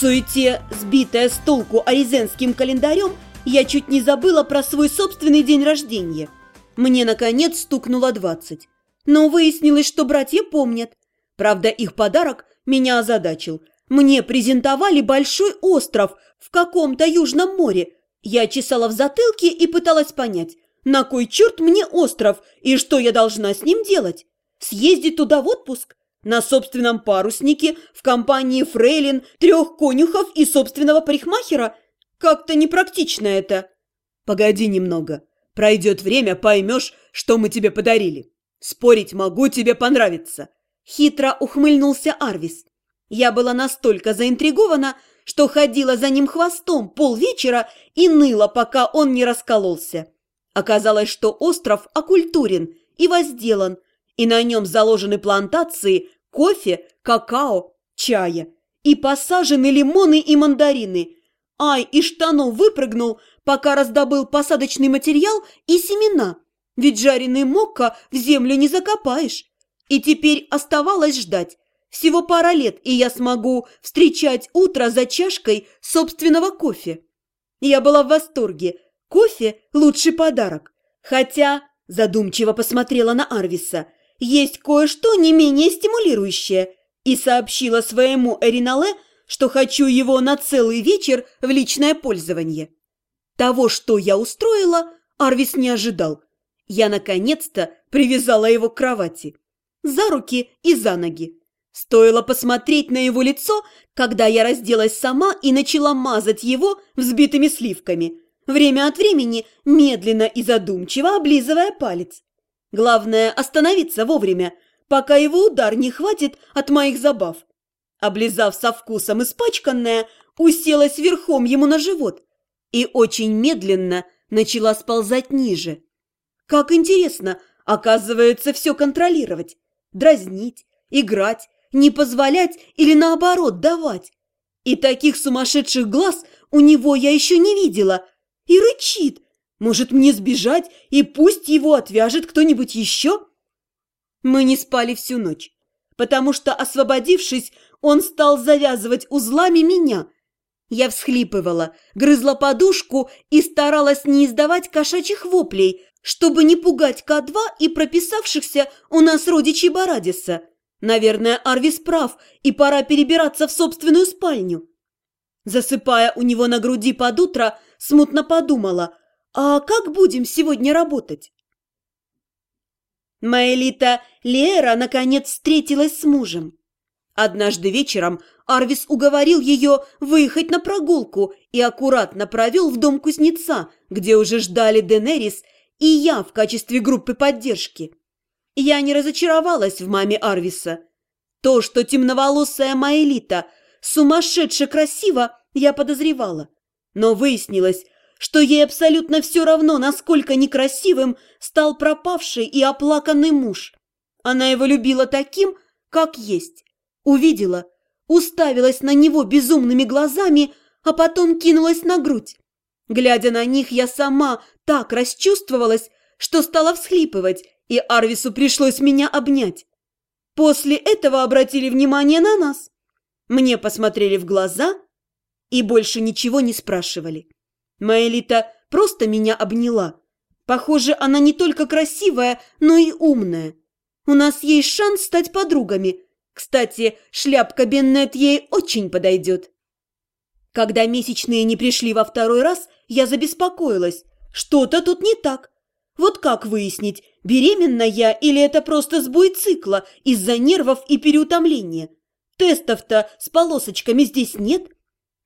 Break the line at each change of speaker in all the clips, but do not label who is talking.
суете, сбитая с толку аризенским календарем, я чуть не забыла про свой собственный день рождения. Мне, наконец, стукнуло двадцать. Но выяснилось, что братья помнят. Правда, их подарок меня озадачил. Мне презентовали большой остров в каком-то южном море. Я чесала в затылке и пыталась понять, на кой черт мне остров и что я должна с ним делать? Съездить туда в отпуск? На собственном паруснике, в компании фрейлин, трех конюхов и собственного парикмахера? Как-то непрактично это. Погоди немного. Пройдет время, поймешь, что мы тебе подарили. Спорить могу, тебе понравится. Хитро ухмыльнулся Арвис. Я была настолько заинтригована, что ходила за ним хвостом полвечера и ныла, пока он не раскололся. Оказалось, что остров окультурен и возделан, и на нем заложены плантации кофе, какао, чая, и посажены лимоны и мандарины. Ай, из штанов выпрыгнул, пока раздобыл посадочный материал и семена, ведь жареный мокко в землю не закопаешь. И теперь оставалось ждать. Всего пара лет, и я смогу встречать утро за чашкой собственного кофе. Я была в восторге. Кофе – лучший подарок. Хотя, задумчиво посмотрела на Арвиса – есть кое-что не менее стимулирующее, и сообщила своему Эринале, что хочу его на целый вечер в личное пользование. Того, что я устроила, Арвис не ожидал. Я, наконец-то, привязала его к кровати. За руки и за ноги. Стоило посмотреть на его лицо, когда я разделась сама и начала мазать его взбитыми сливками, время от времени медленно и задумчиво облизывая палец. Главное – остановиться вовремя, пока его удар не хватит от моих забав. Облизав со вкусом испачканное, уселась верхом ему на живот и очень медленно начала сползать ниже. Как интересно, оказывается, все контролировать, дразнить, играть, не позволять или наоборот давать. И таких сумасшедших глаз у него я еще не видела. И рычит, может, мне сбежать, и пусть его отвяжет кто-нибудь еще? Мы не спали всю ночь, потому что, освободившись, он стал завязывать узлами меня. Я всхлипывала, грызла подушку и старалась не издавать кошачьих воплей, чтобы не пугать К2 и прописавшихся у нас родичей Барадиса. Наверное, Арвис прав, и пора перебираться в собственную спальню. Засыпая у него на груди под утро, смутно подумала – «А как будем сегодня работать?» Маэлита Лера наконец встретилась с мужем. Однажды вечером Арвис уговорил ее выехать на прогулку и аккуратно провел в дом кузнеца, где уже ждали Денерис и я в качестве группы поддержки. Я не разочаровалась в маме Арвиса. То, что темноволосая Маэлита сумасшедше красиво, я подозревала. Но выяснилось, что ей абсолютно все равно, насколько некрасивым стал пропавший и оплаканный муж. Она его любила таким, как есть. Увидела, уставилась на него безумными глазами, а потом кинулась на грудь. Глядя на них, я сама так расчувствовалась, что стала всхлипывать, и Арвису пришлось меня обнять. После этого обратили внимание на нас. Мне посмотрели в глаза и больше ничего не спрашивали. Маэлита просто меня обняла. Похоже, она не только красивая, но и умная. У нас есть шанс стать подругами. Кстати, шляпка Беннет ей очень подойдет. Когда месячные не пришли во второй раз, я забеспокоилась. Что-то тут не так. Вот как выяснить, беременна я или это просто сбой цикла из-за нервов и переутомления? Тестов-то с полосочками здесь нет.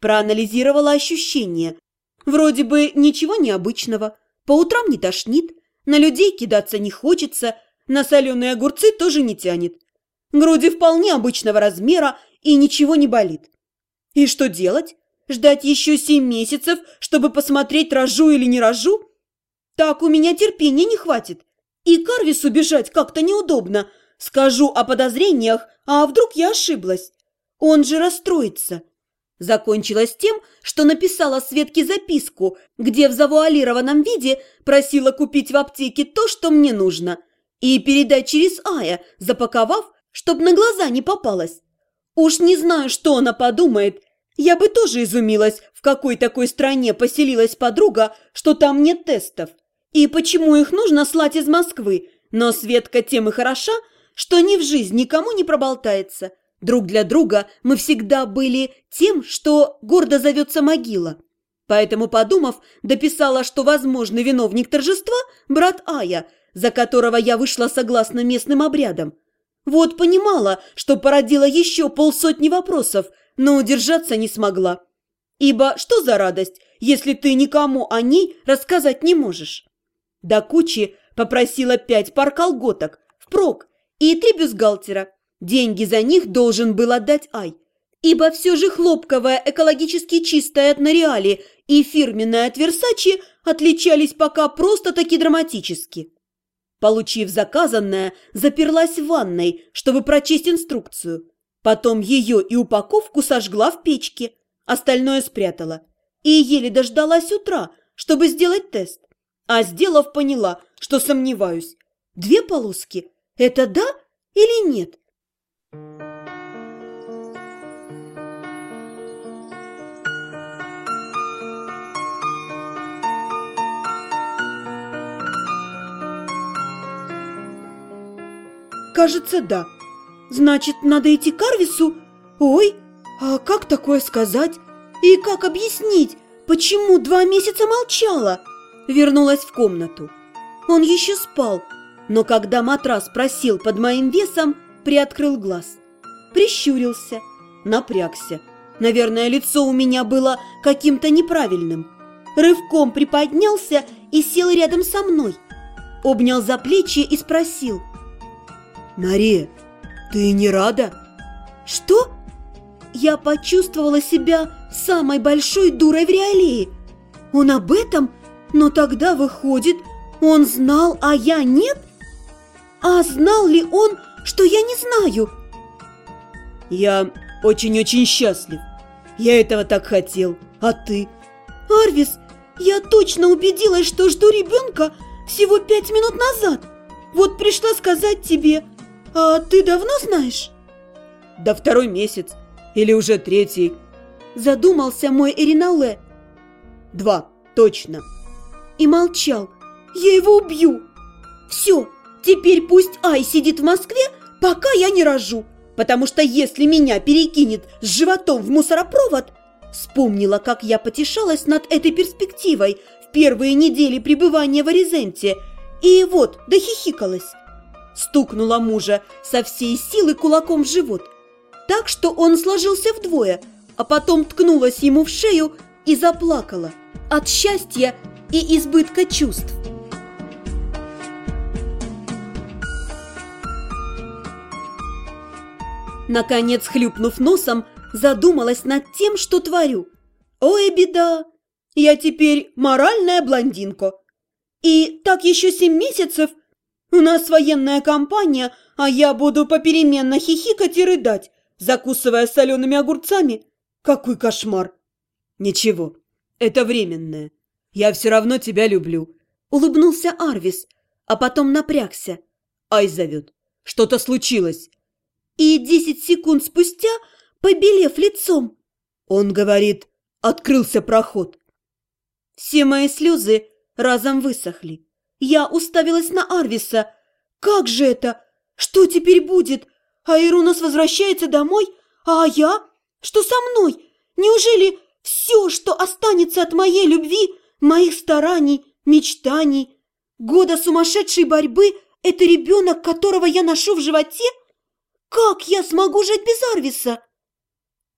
Проанализировала ощущения. Вроде бы ничего необычного. По утрам не тошнит, на людей кидаться не хочется, на соленые огурцы тоже не тянет. Груди вполне обычного размера и ничего не болит. И что делать? Ждать еще семь месяцев, чтобы посмотреть, рожу или не рожу? Так у меня терпения не хватит. И Карвису бежать как-то неудобно. Скажу о подозрениях, а вдруг я ошиблась? Он же расстроится. Закончилось тем, что написала Светке записку, где в завуалированном виде просила купить в аптеке то, что мне нужно, и передать через Ая, запаковав, чтоб на глаза не попалась. Уж не знаю, что она подумает, Я бы тоже изумилась, в какой такой стране поселилась подруга, что там нет тестов. И почему их нужно слать из Москвы, но Светка тем и хороша, что ни в жизнь никому не проболтается. Друг для друга мы всегда были тем, что гордо зовется могила. Поэтому, подумав, дописала, что возможный виновник торжества – брат Ая, за которого я вышла согласно местным обрядам. Вот понимала, что породила еще полсотни вопросов, но удержаться не смогла. Ибо что за радость, если ты никому о ней рассказать не можешь? До кучи попросила пять пар колготок, впрок, и три бюстгальтера. Деньги за них должен был отдать Ай. Ибо все же хлопковая, экологически чистая от Нориали и фирменная от Версачи отличались пока просто-таки драматически. Получив заказанное, заперлась в ванной, чтобы прочесть инструкцию. Потом ее и упаковку сожгла в печке, остальное спрятала. И еле дождалась утра, чтобы сделать тест. А сделав, поняла, что сомневаюсь. Две полоски – это да или нет? Кажется, да. Значит, надо идти к Арвису? Ой, а как такое сказать? И как объяснить, почему два месяца молчала? Вернулась в комнату. Он еще спал, но когда матрас просил под моим весом, приоткрыл глаз. Прищурился, напрягся. Наверное, лицо у меня было каким-то неправильным. Рывком приподнялся и сел рядом со мной. Обнял за плечи и спросил – «Мария, ты не рада?» «Что?» Я почувствовала себя самой большой дурой в реалии. Он об этом? Но тогда, выходит, он знал, а я нет? А знал ли он, что я не знаю? Я очень-очень счастлив. Я этого так хотел. А ты? Арвис, я точно убедилась, что жду ребенка всего пять минут назад. Вот пришла сказать тебе, «А ты давно знаешь?» «Да второй месяц. Или уже третий». Задумался мой Эринале. «Два, точно». И молчал. «Я его убью!» «Все, теперь пусть Ай сидит в Москве, пока я не рожу, потому что если меня перекинет с животом в мусоропровод...» Вспомнила, как я потешалась над этой перспективой в первые недели пребывания в Аризенте, и вот дохихикалась. Стукнула мужа со всей силы кулаком в живот, так что он сложился вдвое, а потом ткнулась ему в шею и заплакала. От счастья и избытка чувств. Наконец, хлюпнув носом, задумалась над тем, что творю. Ой, беда! Я теперь моральная блондинка. И так еще семь месяцев – у нас военная компания, а я буду попеременно хихикать и рыдать, закусывая солеными огурцами. Какой кошмар! Ничего, это временное. Я все равно тебя люблю. Улыбнулся Арвис, а потом напрягся. Ай зовет. Что-то случилось. И десять секунд спустя, побелев лицом, он говорит, открылся проход. Все мои слезы разом высохли. Я уставилась на Арвиса. «Как же это? Что теперь будет? А Ирунас возвращается домой? А я? Что со мной? Неужели все, что останется от моей любви, моих стараний, мечтаний, года сумасшедшей борьбы – это ребенок, которого я ношу в животе? Как я смогу жить без Арвиса?»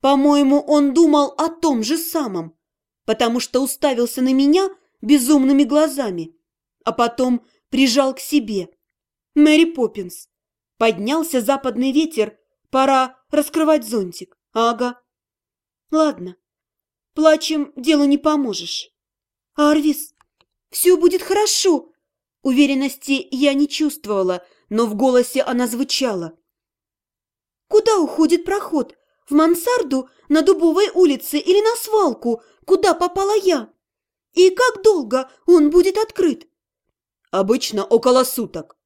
По-моему, он думал о том же самом, потому что уставился на меня безумными глазами а потом прижал к себе. Мэри Поппинс. Поднялся западный ветер. Пора раскрывать зонтик. Ага. Ладно. Плачем делу не поможешь. Арвис, все будет хорошо. Уверенности я не чувствовала, но в голосе она звучала. Куда уходит проход? В мансарду, на Дубовой улице или на свалку, куда попала я? И как долго он будет открыт? Обычно около суток.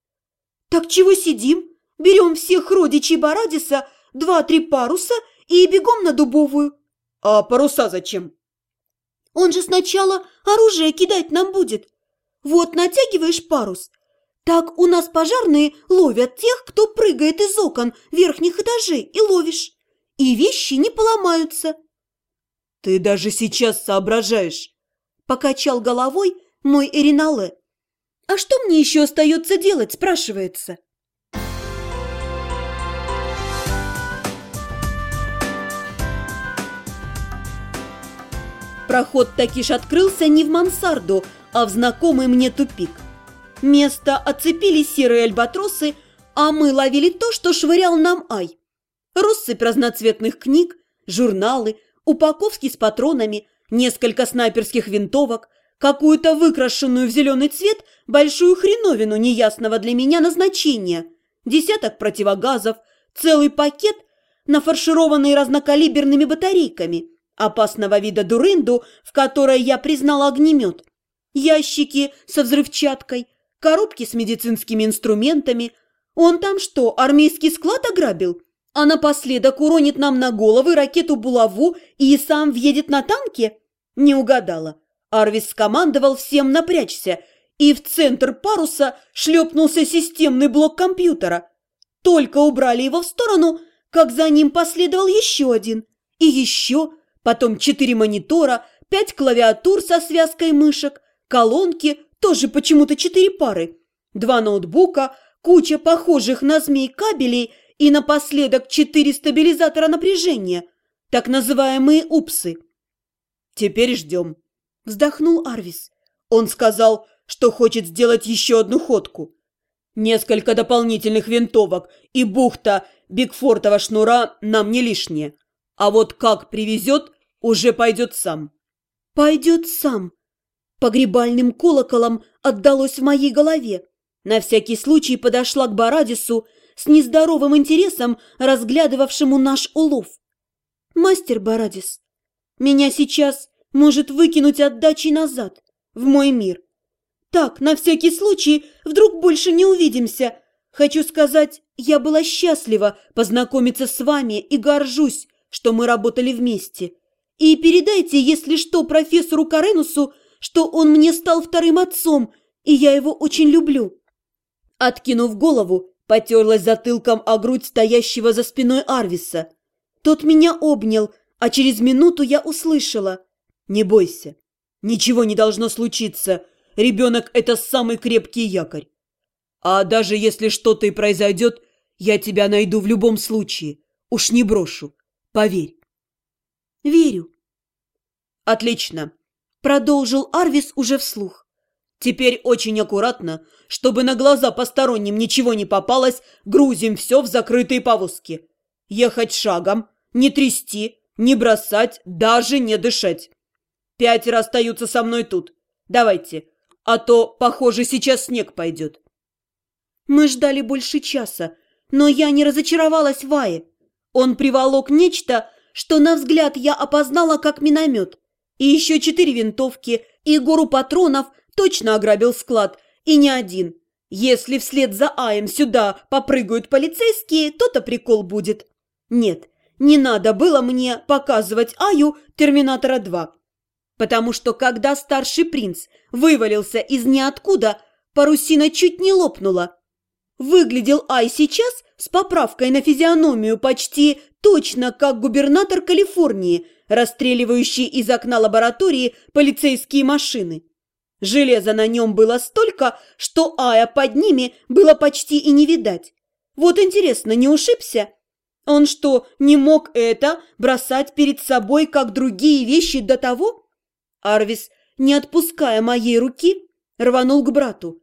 Так чего сидим? Берем всех родичей Барадиса, два-три паруса и бегом на Дубовую.
А паруса зачем?
Он же сначала оружие кидать нам будет. Вот натягиваешь парус. Так у нас пожарные ловят тех, кто прыгает из окон верхних этажей, и ловишь. И вещи не поломаются.
Ты даже сейчас соображаешь.
Покачал головой мой Эринале. А что мне еще остается делать, спрашивается? Проход такиш открылся не в мансарду, а в знакомый мне тупик. Место оцепили серые альбатросы, а мы ловили то, что швырял нам Ай. Россыпь разноцветных книг, журналы, упаковки с патронами, несколько снайперских винтовок, какую-то выкрашенную в зеленый цвет большую хреновину неясного для меня назначения, десяток противогазов, целый пакет, нафаршированный разнокалиберными батарейками, опасного вида дурынду, в которой я признала огнемет, ящики со взрывчаткой, коробки с медицинскими инструментами. Он там что, армейский склад ограбил? А напоследок уронит нам на головы ракету-булаву и сам въедет на танке? Не угадала. Арвис скомандовал всем напрячься, и в центр паруса шлепнулся системный блок компьютера. Только убрали его в сторону, как за ним последовал еще один. И еще, потом четыре монитора, пять клавиатур со связкой мышек, колонки, тоже почему-то четыре пары, два ноутбука, куча похожих на змей кабелей и напоследок четыре стабилизатора напряжения, так называемые упсы.
«Теперь ждем», – вздохнул Арвис. Он сказал, что хочет сделать еще одну ходку. Несколько дополнительных винтовок и бухта Бигфортова шнура нам не лишние. А вот как привезет, уже пойдет сам.
«Пойдет сам», погребальным колоколом отдалось в моей голове. На всякий случай подошла к Барадису с нездоровым интересом, разглядывавшему наш улов. «Мастер Барадис, меня сейчас может выкинуть отдачи назад, в мой мир. Так, на всякий случай, вдруг больше не увидимся. Хочу сказать, я была счастлива познакомиться с вами и горжусь, что мы работали вместе. И передайте, если что, профессору Каренусу, что он мне стал вторым отцом, и я его очень люблю». Откинув голову, потерлась затылком о грудь стоящего за спиной Арвиса. Тот меня обнял, а через минуту я услышала.
«Не бойся, ничего не должно случиться. Ребенок – это самый крепкий якорь. А даже если что-то и произойдет, я тебя найду в любом случае. Уж не брошу. Поверь».
«Верю».
«Отлично. Продолжил Арвис уже вслух. Теперь очень аккуратно, чтобы на глаза посторонним ничего не попалось, грузим все в закрытые повозки. Ехать шагом, не трясти, не бросать, даже не дышать. Пятеро остаются со мной тут. Давайте, а то, похоже, сейчас снег пойдет.
Мы ждали больше часа, но я не разочаровалась в Ае. Он приволок нечто, что, на взгляд, я опознала как миномет. И еще четыре винтовки, и гору патронов точно ограбил склад, и не один. Если вслед за Аем сюда попрыгают полицейские, то-то прикол будет. Нет, не надо было мне показывать Аю «Терминатора 2». Потому что когда старший принц вывалился из ниоткуда, парусина чуть не лопнула. Выглядел Ай сейчас с поправкой на физиономию почти точно как губернатор Калифорнии – расстреливающие из окна лаборатории полицейские машины. Железа на нем было столько, что Ая под ними было почти и не видать. Вот интересно, не ушибся? Он что, не мог это бросать перед собой, как другие вещи до того? Арвис, не отпуская моей руки, рванул к брату.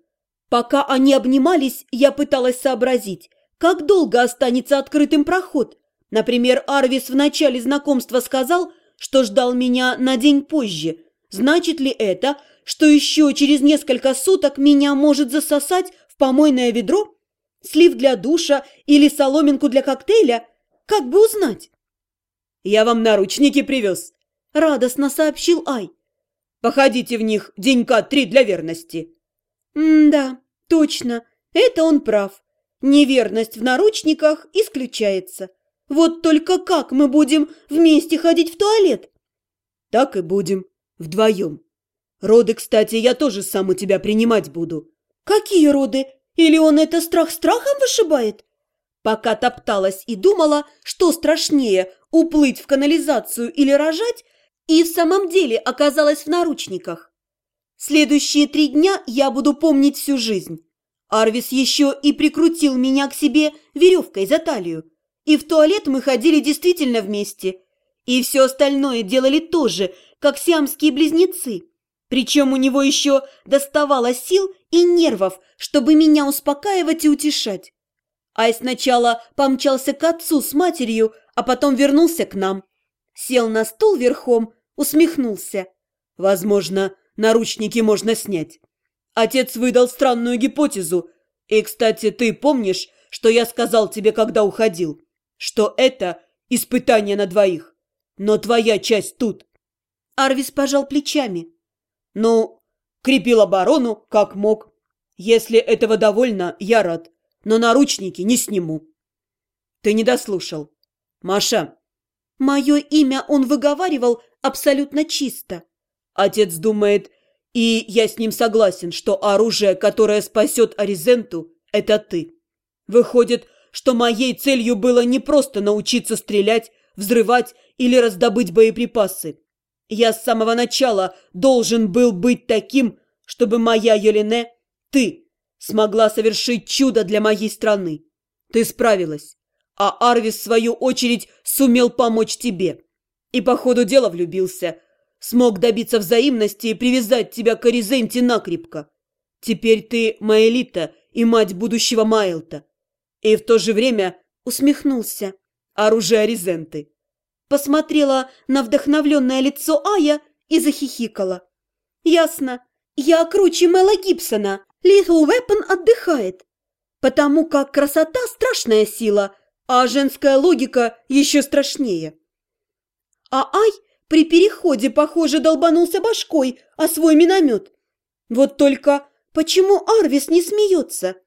Пока они обнимались, я пыталась сообразить, как долго останется открытым проход. Например, Арвис в начале знакомства сказал, что ждал меня на день позже. Значит ли это, что еще через несколько суток меня может засосать в помойное ведро? Слив для душа или соломинку для коктейля? Как бы узнать?
«Я вам наручники привез», —
радостно сообщил Ай.
«Походите в них денька три для верности».
«М-да, точно, это он прав. Неверность в наручниках исключается. Вот только как мы будем вместе ходить в туалет?
Так и будем. Вдвоем. Роды, кстати, я тоже сам у тебя принимать буду.
Какие роды? Или он это страх страхом вышибает? Пока топталась и думала, что страшнее, уплыть в канализацию или рожать, и в самом деле оказалась в наручниках. Следующие три дня я буду помнить всю жизнь. Арвис еще и прикрутил меня к себе веревкой за талию. И в туалет мы ходили действительно вместе. И все остальное делали тоже, как сиамские близнецы. Причем у него еще доставало сил и нервов, чтобы меня успокаивать и утешать. Ай сначала помчался к отцу с матерью, а потом вернулся к нам. Сел на стул верхом, усмехнулся.
«Возможно, наручники можно снять. Отец выдал странную гипотезу. И, кстати, ты помнишь, что я сказал тебе, когда уходил? Что это испытание на двоих. Но твоя часть тут».
Арвис пожал плечами.
«Ну, крепил оборону, как мог. Если этого довольно, я рад. Но наручники не сниму». «Ты не дослушал. Маша».
Мое имя он выговаривал абсолютно чисто.
Отец думает, и я с ним согласен, что оружие, которое спасет Аризенту, это ты. Выходит, что моей целью было не просто научиться стрелять, взрывать или раздобыть боеприпасы. Я с самого начала должен был быть таким, чтобы моя Йолине, ты, смогла совершить чудо для моей страны. Ты справилась, а Арвис, в свою очередь, сумел помочь тебе. И по ходу дела влюбился. Смог добиться взаимности и привязать тебя к Аризенте накрепко. Теперь ты Маэлита и мать будущего Майлта. И в то же время усмехнулся. Оружие Аризенты.
Посмотрела на вдохновленное лицо Ая и захихикала. Ясно. Я круче Мэла Гибсона. Little Weapon отдыхает. Потому как красота – страшная сила, а женская логика еще страшнее. А Ай при переходе, похоже, долбанулся башкой о свой миномет. Вот только почему Арвис не смеется?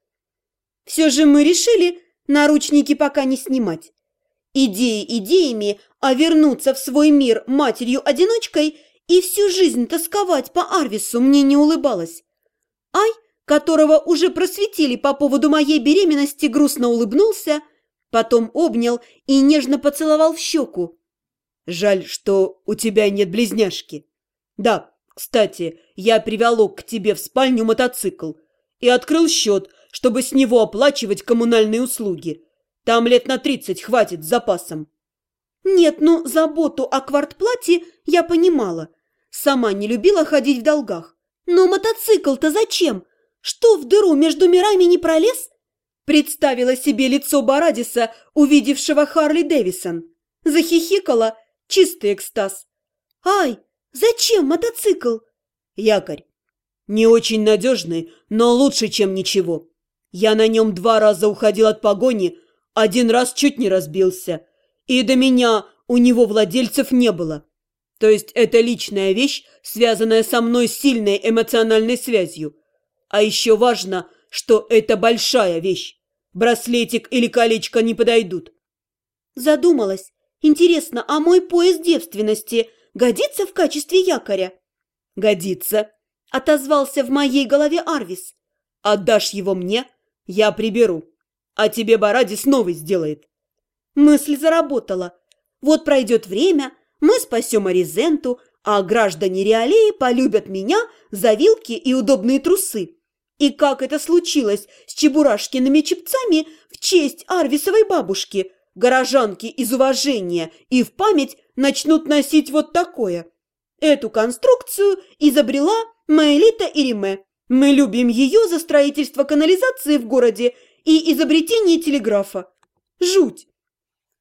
Все же мы решили наручники пока не снимать. Идеи идеями, а вернуться в свой мир матерью-одиночкой и всю жизнь тосковать по Арвису мне не улыбалось. Ай, которого уже просветили по поводу моей беременности, грустно улыбнулся, потом обнял и нежно поцеловал в щеку.
Жаль, что у тебя нет близняшки. Да, кстати, я приволок к тебе в спальню мотоцикл и открыл счет, чтобы с него оплачивать коммунальные услуги. Там лет на тридцать хватит с запасом.
Нет, ну, заботу о квартплате я понимала. Сама не любила ходить в долгах. Но мотоцикл-то зачем? Что в дыру между мирами не пролез? Представила себе лицо Барадиса, увидевшего Харли Дэвисон. Захихикала Чистый экстаз. Ай, зачем мотоцикл?
Якорь. Не очень надежный, но лучше, чем ничего. Я на нем два раза уходил от погони, один раз чуть не разбился. И до меня у него владельцев не было. То есть это личная вещь, связанная со мной сильной эмоциональной связью. А еще важно, что это большая вещь. Браслетик или колечко не подойдут.
Задумалась. Интересно, а мой пояс девственности годится в качестве якоря?
Годится,
отозвался в моей голове Арвис.
Отдашь его мне, я приберу, а тебе Барадис новый сделает.
Мысль заработала. Вот пройдет время, мы спасем Аризенту, а граждане Реалеи полюбят меня за вилки и удобные трусы. И как это случилось с чебурашкиными чепцами в честь Арвисовой бабушки – горожанки из уважения и в память начнут носить вот такое. Эту конструкцию изобрела Маэлита Ириме. Мы любим ее за строительство канализации в городе и изобретение телеграфа. Жуть!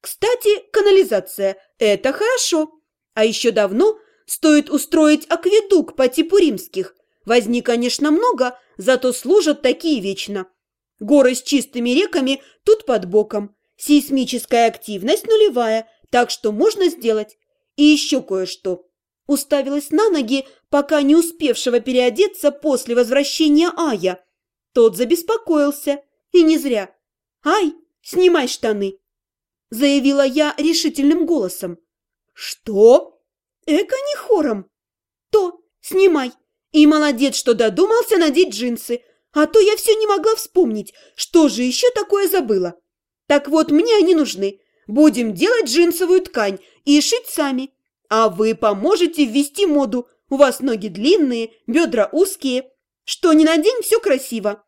Кстати, канализация – это хорошо. А еще давно стоит устроить акведук по типу римских. Возни, конечно, много, зато служат такие вечно. Горы с чистыми реками тут под боком – Сейсмическая активность нулевая, так что можно сделать. И еще кое-что. Уставилась на ноги, пока не успевшего переодеться после возвращения Ая. Тот забеспокоился. И не зря. «Ай, снимай штаны!» заявила я решительным голосом.
Что?
Эко не хором. То, снимай. И молодец, что додумался надеть джинсы, а то я все не могла вспомнить, что же еще такое забыла. Так вот, мне они нужны. Будем делать джинсовую ткань и шить сами. А вы поможете ввести моду. У вас ноги длинные, бедра узкие. Что ни на день все красиво.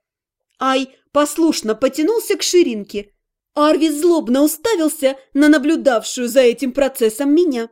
Ай послушно потянулся к ширинке. Арвис злобно уставился на наблюдавшую за этим процессом меня.